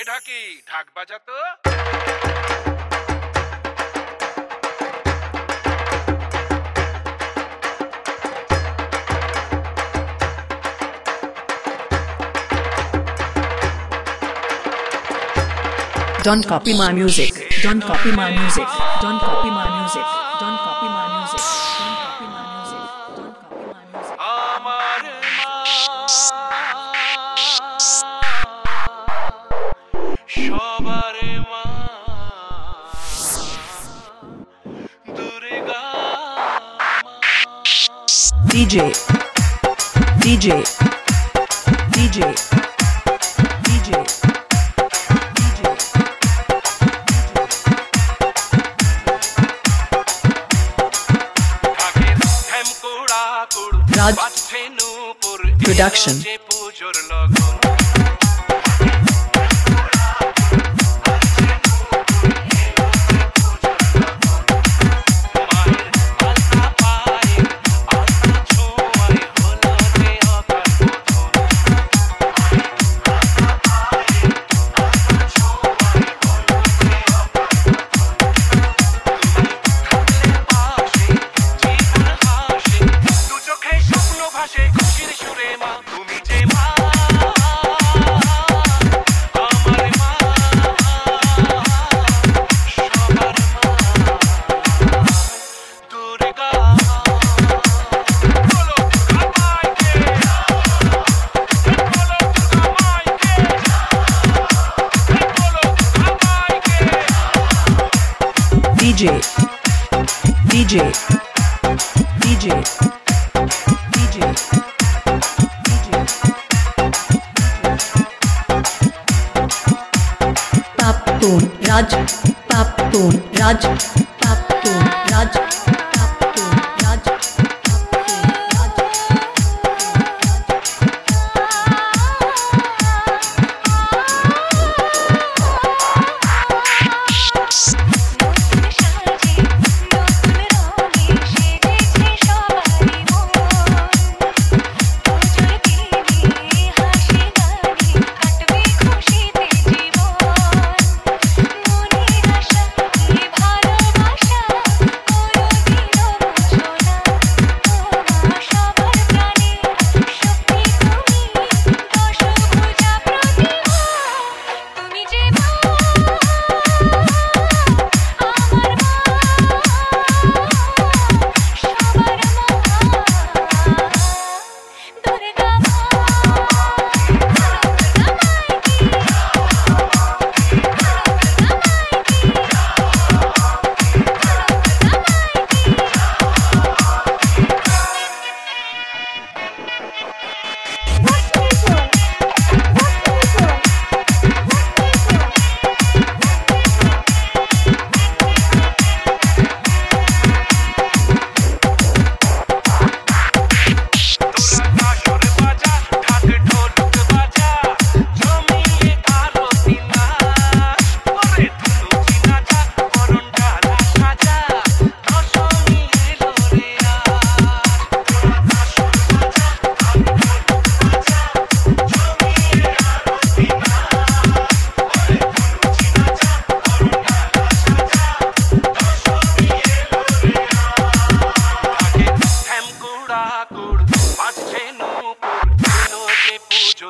এ ঢাকি ঢাক বাজাতো Don't copy my music. Don't copy my music. Don't copy my music. DJ DJ DJ DJ Raj Production. DJ DJ DJ DJ Paptoon Raj Paptoon Raj Paptoon Raj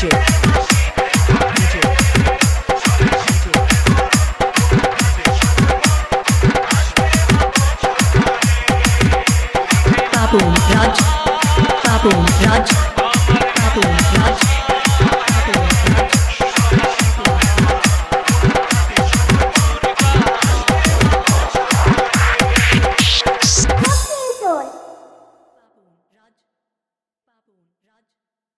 Papo Raj Papo Raj Papo Raj